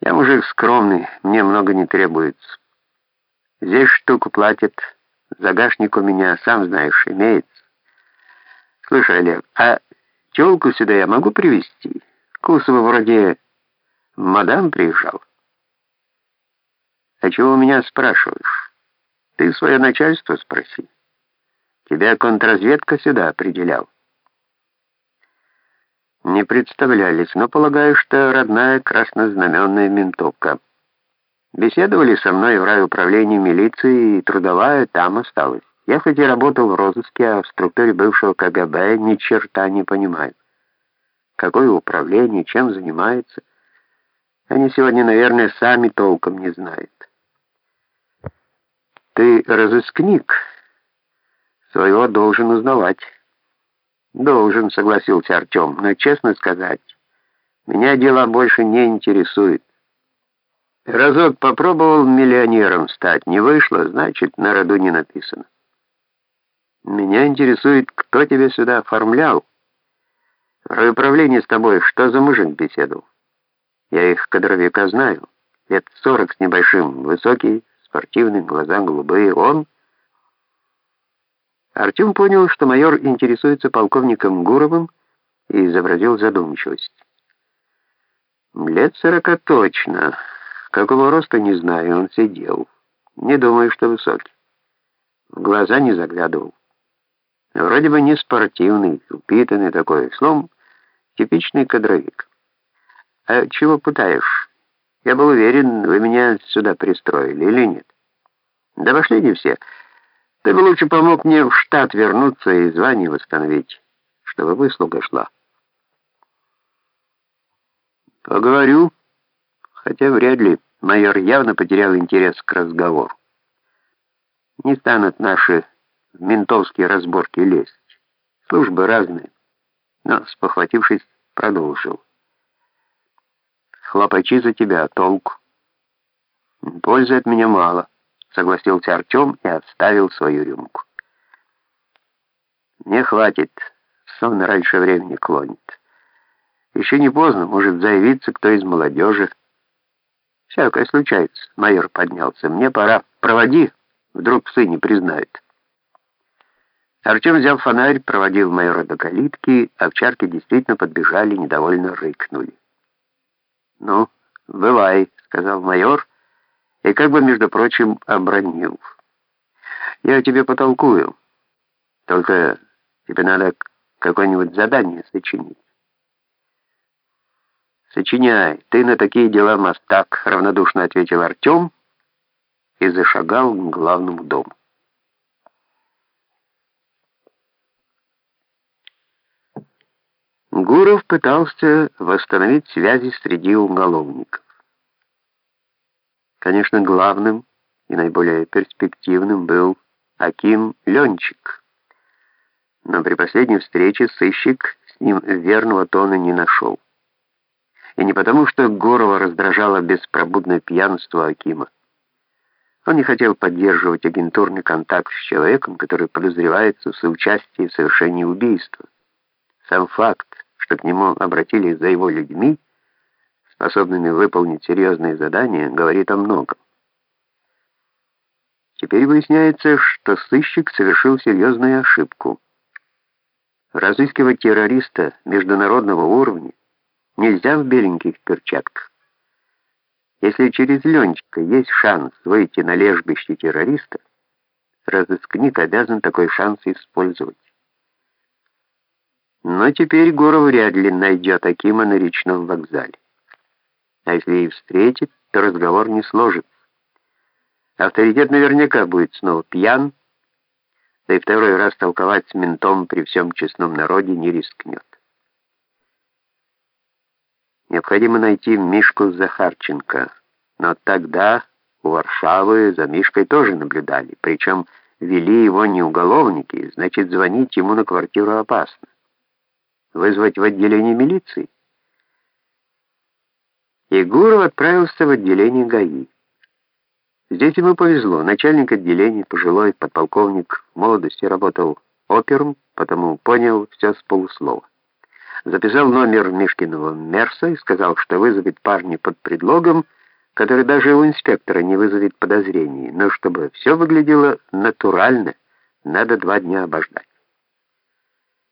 Я мужик скромный, мне много не требуется. Здесь штуку платят, загашник у меня, сам знаешь, имеется. Слушай, Олег, а тёлку сюда я могу привезти? Кусова вроде мадам приезжал. А чего у меня спрашиваешь? Ты свое начальство спроси. Тебя контрразведка сюда определял. Не представлялись, но полагаю, что родная краснознаменная ментовка. Беседовали со мной в райуправлении милиции, и трудовая там осталась. Я хоть и работал в розыске, а в структуре бывшего КГБ ни черта не понимаю. Какое управление, чем занимается. Они сегодня, наверное, сами толком не знают. Ты разыскник, своего должен узнавать. Должен, согласился Артем, но честно сказать, меня дела больше не интересуют. Разок попробовал миллионером стать, не вышло, значит, на роду не написано. Меня интересует, кто тебя сюда оформлял. В райуправлении с тобой что за мужик беседовал? Я их кадровика знаю. Лет сорок с небольшим, высокий, спортивный, глаза голубые. Он... Артем понял, что майор интересуется полковником Гуровым и изобразил задумчивость. Лет сорока точно. Какого роста, не знаю, он сидел. Не думаю, что высокий. В глаза не заглядывал. Вроде бы не спортивный, упитанный такой, словом, типичный кадровик. А чего пытаешь? Я был уверен, вы меня сюда пристроили или нет? Да пошли не все. Ты бы лучше помог мне в штат вернуться и звание восстановить, чтобы выслуга шла. Поговорю, хотя вряд ли. Майор явно потерял интерес к разговору. Не станут наши в ментовские разборки лезть. Службы разные. Но, спохватившись, продолжил. Хлопачи за тебя, толку. Пользы от меня мало согласился Артем и отставил свою рюмку. «Мне хватит, сон раньше времени клонит. Еще не поздно, может заявиться кто из молодежи. Всякое случается», — майор поднялся. «Мне пора. Проводи, вдруг псы не признают». Артем взял фонарь, проводил майора до калитки, овчарки действительно подбежали, недовольно рыкнули. «Ну, бывай», — сказал майор, — и как бы, между прочим, обронил. «Я тебе потолкую, только тебе надо какое-нибудь задание сочинить». «Сочиняй, ты на такие дела мастак», — равнодушно ответил Артем и зашагал к главному дому. Гуров пытался восстановить связи среди уголовников. Конечно, главным и наиболее перспективным был Аким Ленчик. Но при последней встрече сыщик с ним верного тона не нашел. И не потому, что Горова раздражало беспробудное пьянство Акима. Он не хотел поддерживать агентурный контакт с человеком, который подозревается в соучастии в совершении убийства. Сам факт, что к нему обратились за его людьми, способными выполнить серьезные задания, говорит о многом. Теперь выясняется, что сыщик совершил серьезную ошибку. Разыскивать террориста международного уровня нельзя в беленьких перчатках. Если через Ленчика есть шанс выйти на лежбище террориста, разыскник обязан такой шанс использовать. Но теперь Горов вряд ли найдет Акима на речном вокзале а если и встретит, то разговор не сложится. Авторитет наверняка будет снова пьян, да и второй раз толковать с ментом при всем честном народе не рискнет. Необходимо найти Мишку Захарченко, но тогда у Варшавы за Мишкой тоже наблюдали, причем вели его не уголовники, значит, звонить ему на квартиру опасно. Вызвать в отделение милиции? И Гуров отправился в отделение ГАИ. Здесь ему повезло. Начальник отделения, пожилой подполковник в молодости работал опером, потому понял все с полуслова. записал номер Мишкиного Мерса и сказал, что вызовет парня под предлогом, который даже у инспектора не вызовет подозрений, но чтобы все выглядело натурально, надо два дня обождать.